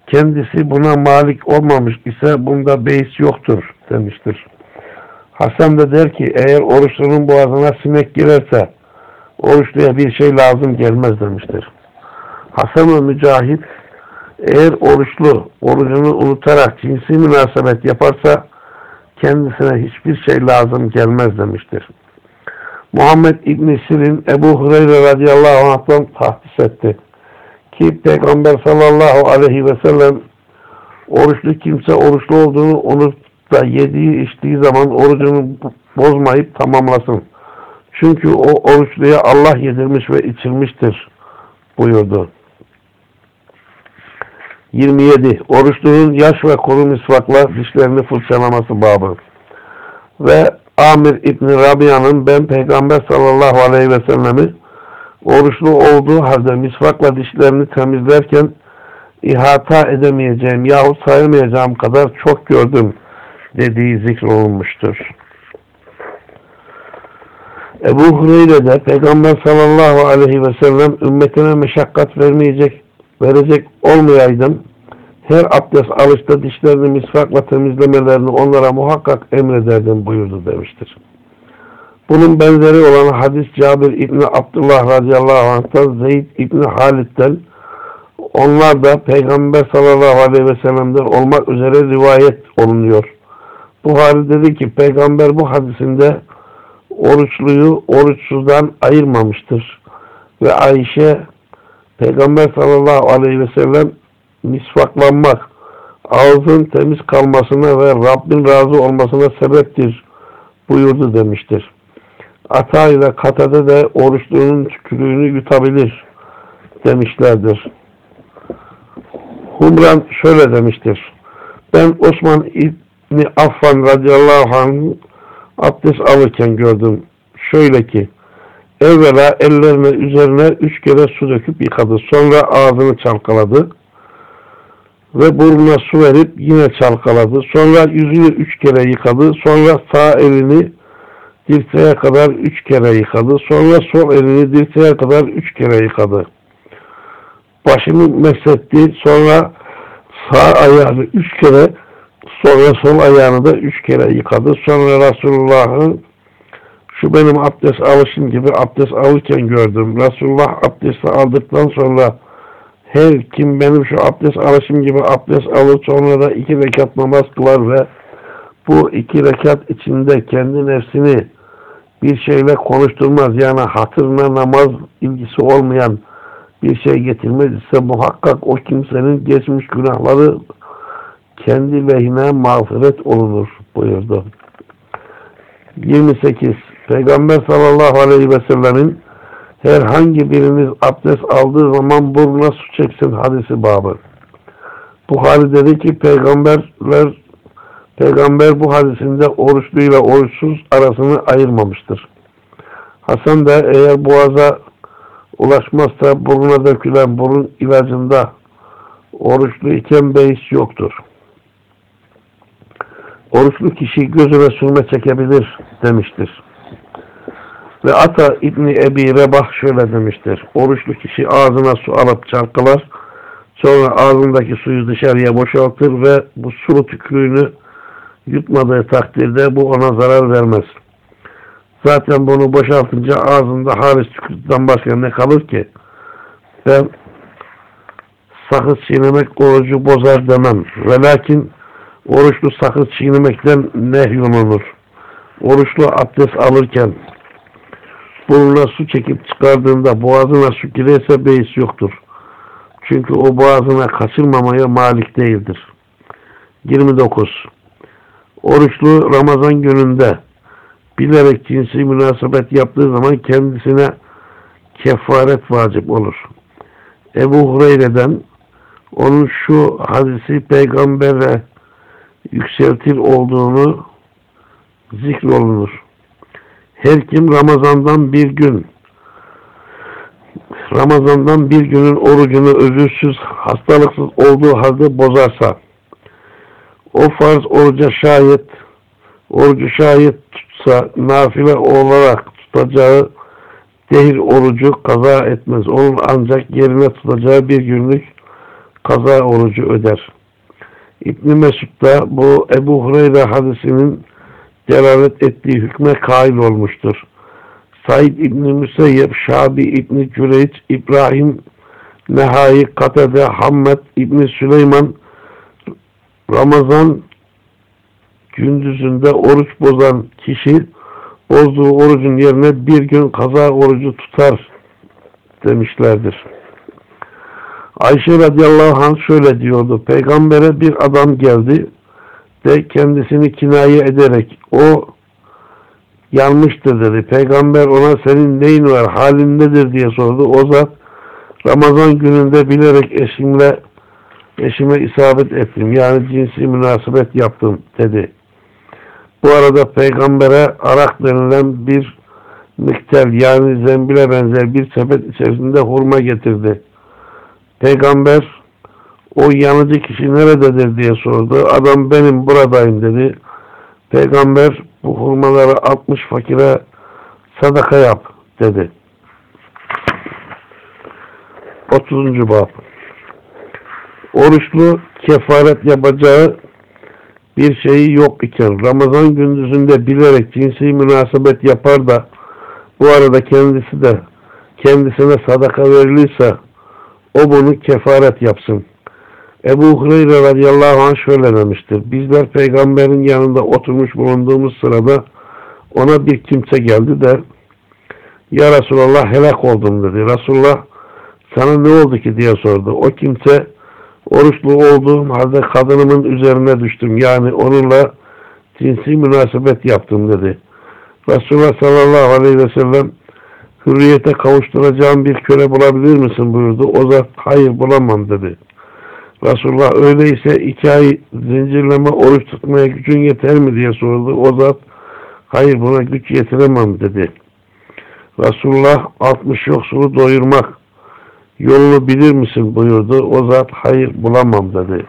kendisi buna malik olmamış ise bunda beis yoktur demiştir. Hasan da der ki eğer oruçlunun boğazına sinek girerse oruçluya bir şey lazım gelmez demiştir. Hasan ve Mücahit eğer oruçlu orucunu unutarak cinsi münasebet yaparsa kendisine hiçbir şey lazım gelmez demiştir. Muhammed İbn Sirin Ebu Hureyre radıyallahu anh'tan tahdis etti. Ki Peygamber sallallahu aleyhi ve sellem oruçlu kimse oruçlu olduğunu unutup da yediği içtiği zaman orucunu bozmayıp tamamlasın. Çünkü o oruçluya Allah yedirmiş ve içirmiştir buyurdu. 27. Oruçlunun yaş ve kuru misvakla dişlerini fırçalaması babı. Ve Amir İbni Rabia'nın ben Peygamber sallallahu aleyhi ve sellemi oruçlu olduğu halde misvakla dişlerini temizlerken ihata edemeyeceğim yahut sayamayacağım kadar çok gördüm dediği zikrolunmuştur. Ebu Hureyre de Peygamber sallallahu aleyhi ve sellem ümmetine meşakkat vermeyecek, verecek olmayaydım. Her abdest alışta dişlerini misvakla temizlemelerini onlara muhakkak emrederdim buyurdu demiştir. Bunun benzeri olan hadis Cabir İbni Abdullah radıyallahu anh'tan Zeyd İbni Halid'den onlar da Peygamber sallallahu aleyhi ve sellem'den olmak üzere rivayet olunuyor. Buhari dedi ki Peygamber bu hadisinde oruçluyu oruçsuzdan ayırmamıştır. Ve Ayşe Peygamber sallallahu aleyhi ve sellem misvaklanmak ağzın temiz kalmasına ve Rabbin razı olmasına sebeptir buyurdu demiştir. Ata ile Katade de oruçluğunun tükürüğünü yutabilir demişlerdir. Humran şöyle demiştir. Ben Osman İbni Affan radıyallahu anh abdest alırken gördüm. Şöyle ki evvela ellerine üzerine üç kere su döküp yıkadı. Sonra ağzını çalkaladı ve burnuna su verip yine çalkaladı. Sonra yüzünü üç kere yıkadı. Sonra sağ elini dirseğe kadar üç kere yıkadı. Sonra sol elini dirseğe kadar üç kere yıkadı. Başını mesetti. Sonra sağ ayağını üç kere sonra sol ayağını da üç kere yıkadı. Sonra Resulullah'ın şu benim abdest alışım gibi abdest alırken gördüm. Resulullah abdesti aldıktan sonra her kim benim şu abdest alışım gibi abdest alır sonra da iki rekat namaz kılar ve bu iki rekat içinde kendi nefsini bir şeyle konuşturmaz yani hatırına namaz ilgisi olmayan bir şey getirmez ise muhakkak o kimsenin geçmiş günahları kendi lehine mağfiret olunur buyurdu. 28. Peygamber sallallahu aleyhi ve sellemin herhangi biriniz abdest aldığı zaman burnuna su çeksin hadisi babı. Buhari dedi ki peygamberler peygamber bu hadisinde oruçluyla oruçsuz arasını ayırmamıştır. Hasan da eğer boğaza ulaşmazsa burnuna dökülen burun ilacında oruçlu iken beis yoktur. Oruçlu kişi gözüne sürme çekebilir demiştir. Ve Ata İbni Ebi Rebah şöyle demiştir. Oruçlu kişi ağzına su alıp çarpılar. Sonra ağzındaki suyu dışarıya boşaltır ve bu sulu tükürüğünü yutmadığı takdirde bu ona zarar vermez. Zaten bunu boşaltınca ağzında halis tükürükten başka ne kalır ki? Ben sakız çiğnemek orucu bozar demem. Ve lakin oruçlu sakız çiğnemekten nehyolunur. Oruçlu abdest alırken burnuna su çekip çıkardığında boğazına su girerse beis yoktur. Çünkü o boğazına kaçırmamaya malik değildir. 29. Oruçlu Ramazan gününde bilerek cinsi münasebet yaptığı zaman kendisine kefaret vacip olur. Ebu Hureyre'den onun şu hadisi peygambere yükseltir olduğunu zikrolunur. Her kim Ramazan'dan bir gün Ramazan'dan bir günün orucunu özürsüz, hastalıksız olduğu halde bozarsa o farz oruca şayet orucu şayet tutsa nafile olarak tutacağı dehir orucu kaza etmez. Onun ancak yerine tutacağı bir günlük kaza orucu öder. İbn Mesud da bu Ebu Hureyre hadisinin delalet ettiği hükme kail olmuştur. Said İbni Müseyyep, Şabi İbni Cüreyç, İbrahim Nehai, Katede, Hammed İbni Süleyman, Ramazan gündüzünde oruç bozan kişi bozduğu orucun yerine bir gün kaza orucu tutar demişlerdir. Ayşe radıyallahu anh şöyle diyordu. Peygambere bir adam geldi de kendisini kinaye ederek o yanmıştır dedi. Peygamber ona senin neyin var halin nedir diye sordu. O zat Ramazan gününde bilerek eşimle eşime isabet ettim. Yani cinsi münasebet yaptım dedi. Bu arada peygambere arak denilen bir miktar yani zembile benzer bir sepet içerisinde hurma getirdi. Peygamber o yanıcı kişi nerededir diye sordu. Adam benim buradayım dedi. Peygamber bu hurmaları 60 fakire sadaka yap dedi. 30. bab Oruçlu kefaret yapacağı bir şeyi yok iken Ramazan gündüzünde bilerek cinsi münasebet yapar da bu arada kendisi de kendisine sadaka verilirse o bunu kefaret yapsın. Ebu Hureyre radıyallahu anh şöyle demiştir. Bizler peygamberin yanında oturmuş bulunduğumuz sırada ona bir kimse geldi de Ya Resulallah helak oldum dedi. Resulullah sana ne oldu ki diye sordu. O kimse oruçlu olduğum halde kadınımın üzerine düştüm. Yani onunla cinsi münasebet yaptım dedi. Resulullah sallallahu aleyhi ve sellem hürriyete kavuşturacağım bir köle bulabilir misin buyurdu. O zat hayır bulamam dedi. Resulullah öyleyse iki ay zincirleme oruç tutmaya gücün yeter mi diye sordu. O zat hayır buna güç yetiremem dedi. Resulullah 60 yoksulu doyurmak yolunu bilir misin buyurdu. O zat hayır bulamam dedi.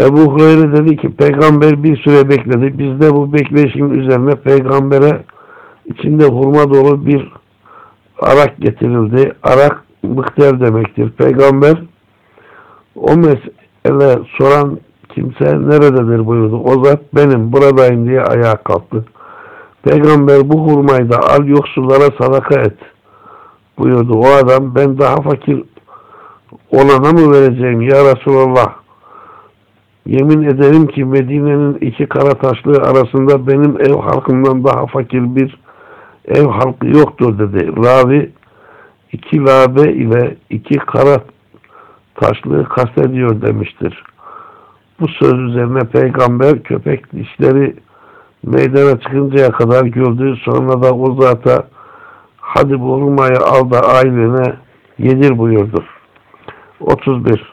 Ebu Hureyre dedi ki peygamber bir süre bekledi. Biz de bu bekleyişin üzerine peygambere içinde hurma dolu bir arak getirildi. Arak mıhter demektir. Peygamber o mesele soran kimse nerededir buyurdu. O zat benim buradayım diye ayağa kalktı. Peygamber bu hurmayı da al yoksullara sadaka et buyurdu. O adam ben daha fakir olana mı vereceğim ya Resulallah? Yemin ederim ki Medine'nin iki kara taşlığı arasında benim ev halkımdan daha fakir bir ev halkı yoktur dedi. Ravi iki labe ile iki kara taşlığı kastediyor demiştir. Bu söz üzerine peygamber köpek dişleri meydana çıkıncaya kadar güldü. Sonra da o zata hadi bu hurmayı al da ailene yedir buyurdu. 31.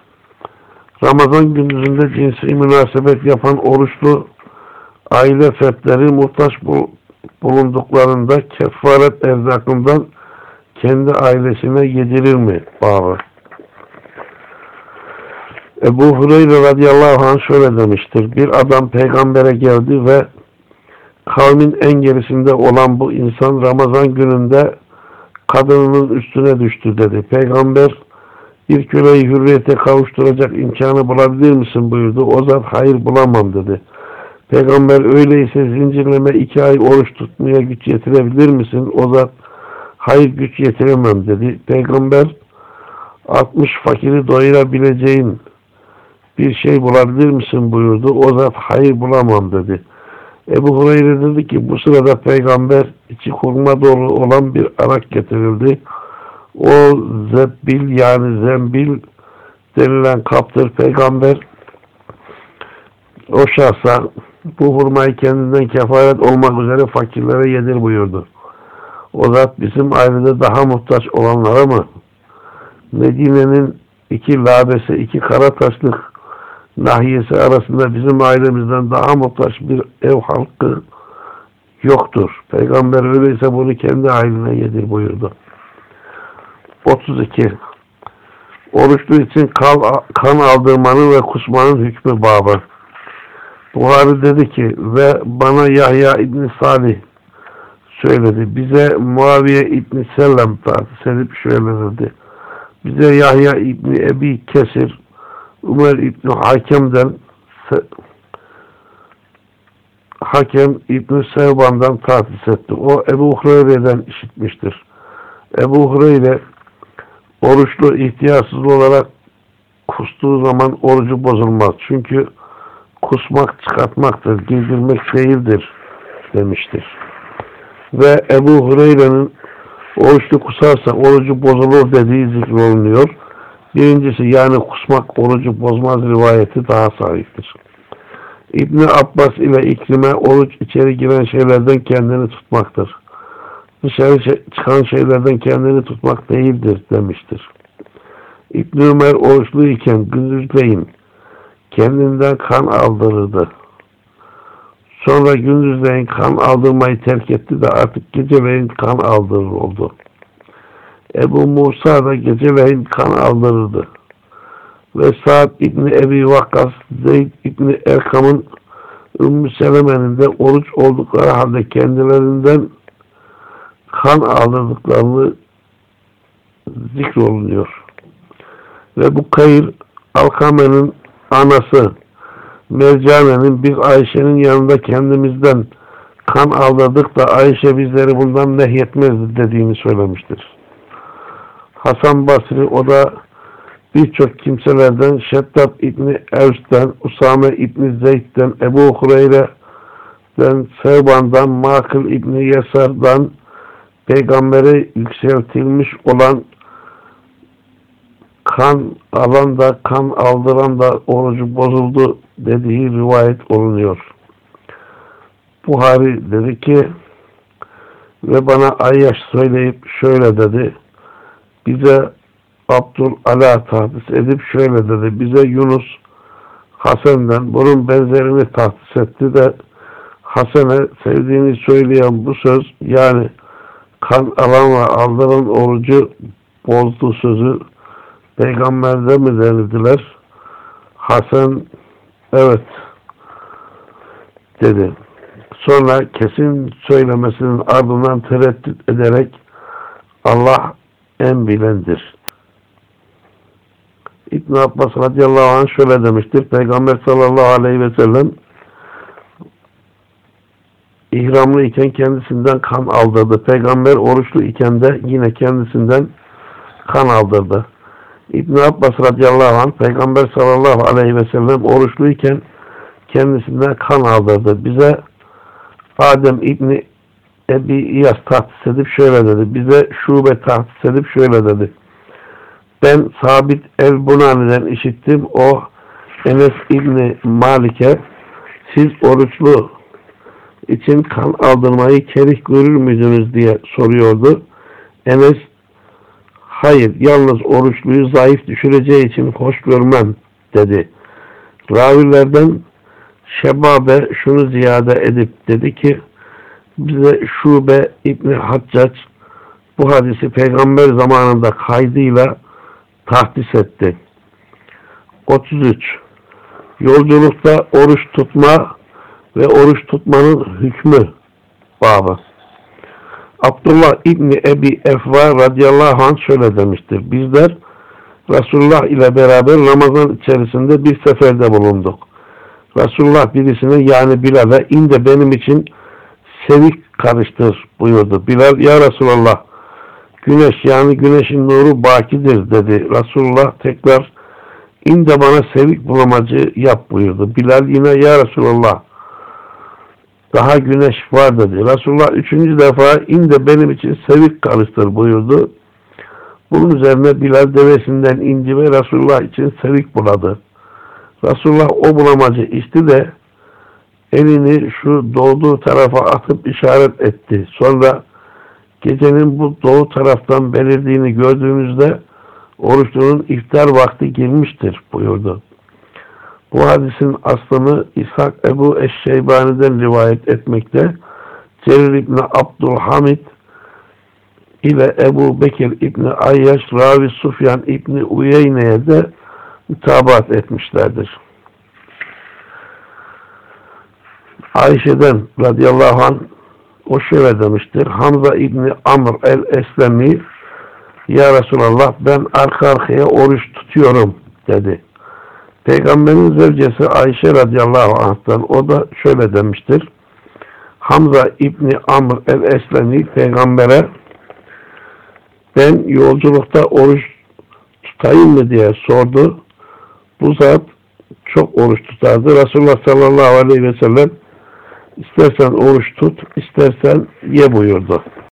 Ramazan gündüzünde cinsi münasebet yapan oruçlu aile fertleri muhtaç bulunduklarında kefaret erzakından kendi ailesine yedirir mi? Bağlı. Ebu Hureyre radıyallahu anh şöyle demiştir. Bir adam peygambere geldi ve kavmin en gerisinde olan bu insan Ramazan gününde kadınının üstüne düştü dedi. Peygamber bir köleyi hürriyete kavuşturacak imkanı bulabilir misin buyurdu. O zat hayır bulamam dedi. Peygamber öyleyse zincirleme iki ay oruç tutmaya güç yetirebilir misin? O zat hayır güç yetiremem dedi. Peygamber 60 fakiri doyurabileceğin bir şey bulabilir misin buyurdu. O zat hayır bulamam dedi. Ebu Hureyre dedi ki bu sırada peygamber içi kurma dolu olan bir arak getirildi. O zebbil yani zembil denilen kaptır. Peygamber o şahsa bu hurmayı kendinden kefaret olmak üzere fakirlere yedir buyurdu. O zat bizim ailede daha muhtaç olanlara mı? Medine'nin iki labesi, iki kara taşlık nahiyesi arasında bizim ailemizden daha muhtaç bir ev halkı yoktur. Peygamber öyleyse bunu kendi ailene yedir buyurdu. 32. Oruçlu için kan aldırmanın ve kusmanın hükmü babı. Buhari dedi ki ve bana Yahya İbni Salih söyledi. Bize Muaviye İbni Sellem tahsis edip şöyle dedi. Bize Yahya İbni Ebi Kesir Ömer İbni Hakem'den Hakem İbni Sevban'dan tahsis etti. O Ebu Hureyre'den işitmiştir. Ebu Hureyre oruçlu ihtiyarsız olarak kustuğu zaman orucu bozulmaz. Çünkü kusmak çıkartmaktır, giydirmek değildir demiştir. Ve Ebu Hureyre'nin oruçlu kusarsa orucu bozulur dediği zikrolunuyor. Birincisi yani kusmak orucu bozmaz rivayeti daha sahiptir. İbni Abbas ile İkrime oruç içeri giren şeylerden kendini tutmaktır. Dışarı çıkan şeylerden kendini tutmak değildir demiştir. İbni Ömer oruçlu iken gündüzleyin kendinden kan aldırırdı. Sonra gündüzleyin kan aldırmayı terk etti de artık geceleyin kan aldırır oldu. Ebu Musa da geceleyin kan aldırırdı. Ve Sa'd İbni Ebi Vakkas, Zeyd İbni Erkam'ın Ümmü Seleme'nin de oruç oldukları halde kendilerinden kan aldırdıklarını zikrolunuyor. Ve bu kayır Alkame'nin anası Mercane'nin biz Ayşe'nin yanında kendimizden kan aldırdık da Ayşe bizleri bundan nehyetmezdi dediğini söylemiştir. Hasan Basri o da birçok kimselerden Şeddat İbni Evs'ten, Usame İbni Zeyd'den, Ebu Hureyre'den, Sevban'dan, Makıl İbni Yesar'dan peygambere yükseltilmiş olan kan alan da kan aldıran da orucu bozuldu dediği rivayet olunuyor. Buhari dedi ki ve bana Ayyaş söyleyip şöyle dedi bize Abdül Ala tahsis edip şöyle dedi bize Yunus Hasan'dan bunun benzerini tahsis etti de Hasan'e sevdiğini söyleyen bu söz yani kan alan ve aldıran orucu bozdu sözü peygamberde mi denildiler? Hasan evet dedi. Sonra kesin söylemesinin ardından tereddüt ederek Allah en bilendir. İbn Abbas radıyallahu anh şöyle demiştir. Peygamber sallallahu aleyhi ve sellem ihramlı iken kendisinden kan aldırdı. Peygamber oruçlu iken de yine kendisinden kan aldırdı. İbn Abbas radıyallahu anh Peygamber sallallahu aleyhi ve sellem oruçluyken kendisinden kan aldırdı. Bize Adem İbni Ebi İyas tahsis edip şöyle dedi. Bize şube tahsis edip şöyle dedi. Ben Sabit el-Bunani'den işittim. O Enes İbni Malik'e siz oruçlu için kan aldırmayı kerih görür müydünüz diye soruyordu. Enes hayır yalnız oruçluyu zayıf düşüreceği için hoş görmem dedi. Ravilerden Şebabe şunu ziyade edip dedi ki bize Şube İbni Haccac bu hadisi peygamber zamanında kaydıyla tahdis etti. 33. Yolculukta oruç tutma ve oruç tutmanın hükmü babı. Abdullah İbni Ebi Efva radıyallahu anh şöyle demiştir. Bizler Resulullah ile beraber Ramazan içerisinde bir seferde bulunduk. Resulullah birisine yani Bilal'e inde benim için sevik karıştır buyurdu. Bilal ya Resulallah güneş yani güneşin nuru bakidir dedi. Resulullah tekrar inde bana sevik bulamacı yap buyurdu. Bilal yine ya Resulallah daha güneş var dedi. Resulullah üçüncü defa inde benim için sevik karıştır buyurdu. Bunun üzerine Bilal devesinden indi ve Resulullah için sevik buladı. Resulullah o bulamacı içti de elini şu doğduğu tarafa atıp işaret etti. Sonra gecenin bu doğu taraftan belirdiğini gördüğümüzde oruçlunun iftar vakti girmiştir buyurdu. Bu hadisin aslını İshak Ebu Eşşeybani'den rivayet etmekte. Celil İbni Abdülhamid ile Ebu Bekir İbni Ayyaş, Ravi Sufyan İbni Uyeyne'ye de mütabat etmişlerdir. Ayşe'den radıyallahu anh o şöyle demiştir. Hamza İbni Amr el-Eslemi Ya Resulallah ben arka arkaya oruç tutuyorum dedi. Peygamberin zevcesi Ayşe radıyallahu anh'tan o da şöyle demiştir. Hamza İbni Amr el-Eslemi peygambere ben yolculukta oruç tutayım mı diye sordu. Bu zat çok oruç tutardı. Resulullah sallallahu aleyhi ve sellem istersen oruç tut, istersen ye buyurdu.